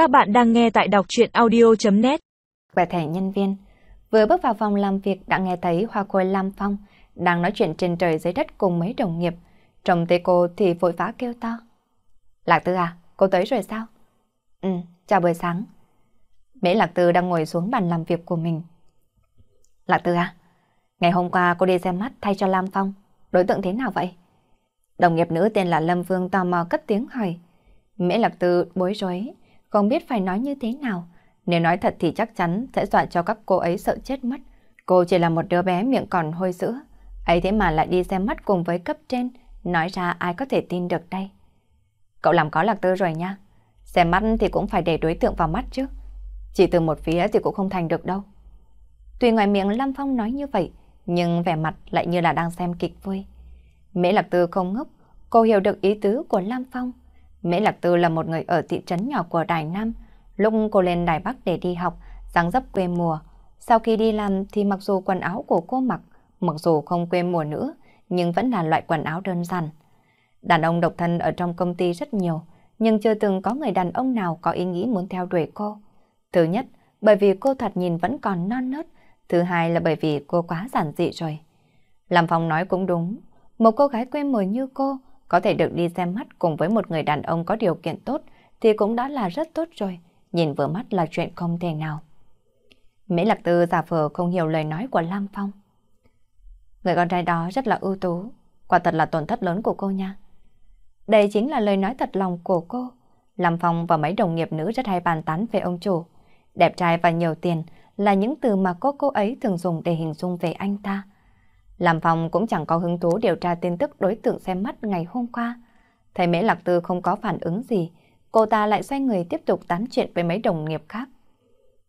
Các bạn đang nghe tại đọc truyện audio.net Quẻ thẻ nhân viên Vừa bước vào phòng làm việc đã nghe thấy Hoa Khôi Lam Phong đang nói chuyện trên trời dưới đất cùng mấy đồng nghiệp. Trông thấy cô thì vội vã kêu to. Lạc Tư à, cô tới rồi sao? Ừ, chào buổi sáng. Mễ Lạc Tư đang ngồi xuống bàn làm việc của mình. Lạc Tư à, ngày hôm qua cô đi xem mắt thay cho Lam Phong. Đối tượng thế nào vậy? Đồng nghiệp nữ tên là Lâm Vương tò mò cất tiếng hỏi. Mễ Lạc Tư bối rối, không biết phải nói như thế nào. Nếu nói thật thì chắc chắn sẽ dọa cho các cô ấy sợ chết mất. Cô chỉ là một đứa bé miệng còn hôi sữa. ấy thế mà lại đi xem mắt cùng với cấp trên, nói ra ai có thể tin được đây. Cậu làm có lạc tư rồi nha. Xem mắt thì cũng phải để đối tượng vào mắt chứ. Chỉ từ một phía thì cũng không thành được đâu. Tuy ngoài miệng Lâm Phong nói như vậy, nhưng vẻ mặt lại như là đang xem kịch vui. Mễ Lạc Tư không ngốc, cô hiểu được ý tứ của Lam Phong. Mễ Lạc Tư là một người ở thị trấn nhỏ của Đài Nam. Lúc cô lên Đài Bắc để đi học, dáng dấp quê mùa. Sau khi đi làm thì mặc dù quần áo của cô mặc, mặc dù không quê mùa nữa, nhưng vẫn là loại quần áo đơn giản. Đàn ông độc thân ở trong công ty rất nhiều, nhưng chưa từng có người đàn ông nào có ý nghĩ muốn theo đuổi cô. Thứ nhất, bởi vì cô thật nhìn vẫn còn non nớt. Thứ hai là bởi vì cô quá giản dị rồi. Làm phòng nói cũng đúng. Một cô gái quê mùa như cô có thể được đi xem mắt cùng với một người đàn ông có điều kiện tốt thì cũng đã là rất tốt rồi. Nhìn vừa mắt là chuyện không thể nào. Mỹ Lạc Tư giả vờ không hiểu lời nói của Lam Phong. Người con trai đó rất là ưu tú. Quả thật là tổn thất lớn của cô nha. Đây chính là lời nói thật lòng của cô. Lam Phong và mấy đồng nghiệp nữ rất hay bàn tán về ông chủ. Đẹp trai và nhiều tiền là những từ mà cô cô ấy thường dùng để hình dung về anh ta. Lam Phong cũng chẳng có hứng thú điều tra tin tức đối tượng xem mắt ngày hôm qua. Thấy Mễ Lạc Tư không có phản ứng gì, cô ta lại xoay người tiếp tục tán chuyện với mấy đồng nghiệp khác.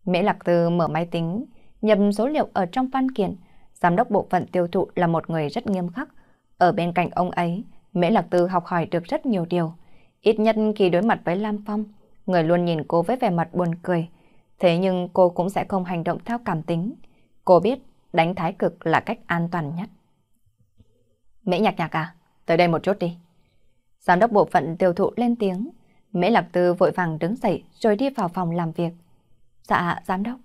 Mễ Lạc Tư mở máy tính, nhập số liệu ở trong văn kiện. Giám đốc bộ phận tiêu thụ là một người rất nghiêm khắc. Ở bên cạnh ông ấy, Mễ Lạc Tư học hỏi được rất nhiều điều. Ít nhất khi đối mặt với Lam Phong, người luôn nhìn cô với vẻ mặt buồn cười. Thế nhưng cô cũng sẽ không hành động theo cảm tính. Cô biết đánh thái cực là cách an toàn nhất. Mễ nhạc nhạc à, tới đây một chút đi. Giám đốc bộ phận tiêu thụ lên tiếng. Mễ Lạc Tư vội vàng đứng dậy rồi đi vào phòng làm việc. Dạ, giám đốc.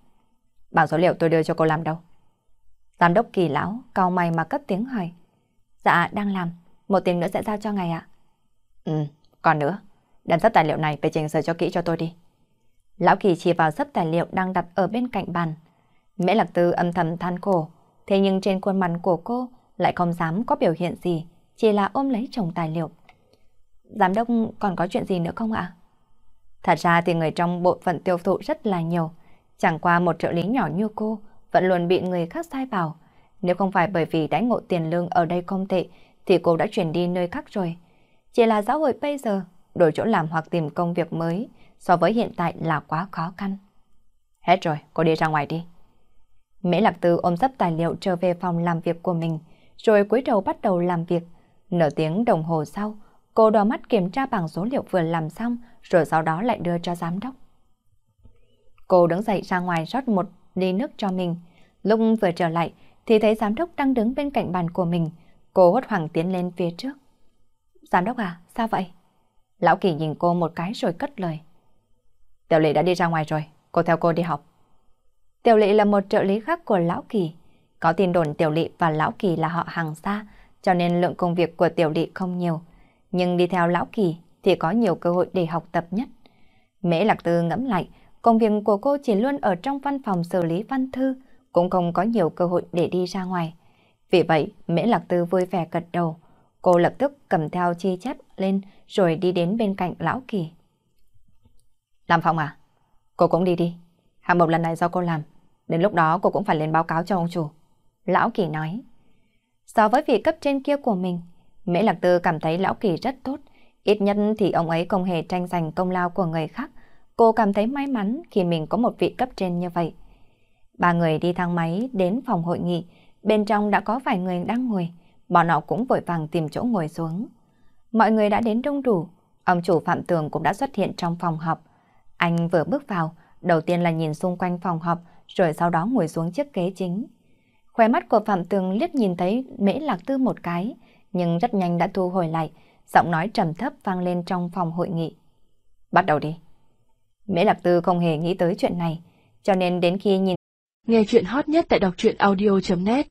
Bảng số liệu tôi đưa cho cô làm đâu? Giám đốc kỳ lão, cao mày mà cất tiếng hỏi. Dạ, đang làm. Một tiếng nữa sẽ giao cho ngài ạ. Ừ, còn nữa. Đem sắp tài liệu này về trình sửa cho kỹ cho tôi đi. Lão Kỳ chỉ vào sắp tài liệu đang đặt ở bên cạnh bàn. Mễ Lạc Tư âm thầm than khổ, thế nhưng trên khuôn mặt của cô lại không dám có biểu hiện gì, chỉ là ôm lấy chồng tài liệu. Giám đốc còn có chuyện gì nữa không ạ? Thật ra thì người trong bộ phận tiêu thụ rất là nhiều, chẳng qua một trợ lý nhỏ như cô vẫn luôn bị người khác sai vào. Nếu không phải bởi vì đãi ngộ tiền lương ở đây không tệ, thì cô đã chuyển đi nơi khác rồi. Chỉ là xã hội bây giờ, đổi chỗ làm hoặc tìm công việc mới, so với hiện tại là quá khó khăn. Hết rồi, cô đi ra ngoài đi. Mễ Lạc Tư ôm sắp tài liệu trở về phòng làm việc của mình, rồi cúi đầu bắt đầu làm việc. Nửa tiếng đồng hồ sau, cô đo mắt kiểm tra bảng số liệu vừa làm xong, rồi sau đó lại đưa cho giám đốc. Cô đứng dậy ra ngoài rót một ly nước cho mình. Lúc vừa trở lại, thì thấy giám đốc đang đứng bên cạnh bàn của mình. Cô hốt hoảng tiến lên phía trước. Giám đốc à, sao vậy? Lão Kỳ nhìn cô một cái rồi cất lời. Tiểu lệ đã đi ra ngoài rồi, cô theo cô đi học. Tiểu lệ là một trợ lý khác của Lão Kỳ. Có tin đồn Tiểu lệ và Lão Kỳ là họ hàng xa, cho nên lượng công việc của Tiểu lệ không nhiều. Nhưng đi theo Lão Kỳ thì có nhiều cơ hội để học tập nhất. Mễ Lạc Tư ngẫm lại, công việc của cô chỉ luôn ở trong văn phòng xử lý văn thư, cũng không có nhiều cơ hội để đi ra ngoài. Vì vậy, Mễ Lạc Tư vui vẻ gật đầu. Cô lập tức cầm theo chi chép lên rồi đi đến bên cạnh Lão Kỳ. Làm phòng à? Cô cũng đi đi. Hạng mục lần này do cô làm. Đến lúc đó cô cũng phải lên báo cáo cho ông chủ. Lão Kỳ nói. So với vị cấp trên kia của mình, Mễ Lạc Tư cảm thấy Lão Kỳ rất tốt. Ít nhất thì ông ấy không hề tranh giành công lao của người khác. Cô cảm thấy may mắn khi mình có một vị cấp trên như vậy. Ba người đi thang máy đến phòng hội nghị. Bên trong đã có vài người đang ngồi. Bọn họ cũng vội vàng tìm chỗ ngồi xuống. Mọi người đã đến đông đủ. Ông chủ Phạm Tường cũng đã xuất hiện trong phòng họp. Anh vừa bước vào, đầu tiên là nhìn xung quanh phòng họp, rồi sau đó ngồi xuống chiếc ghế chính. Khóe mắt của Phạm Tường liếc nhìn thấy Mễ Lạc Tư một cái, nhưng rất nhanh đã thu hồi lại, giọng nói trầm thấp vang lên trong phòng hội nghị. Bắt đầu đi. Mễ Lạc Tư không hề nghĩ tới chuyện này, cho nên đến khi nhìn Nghe chuyện hot nhất tại đọc truyện audio.net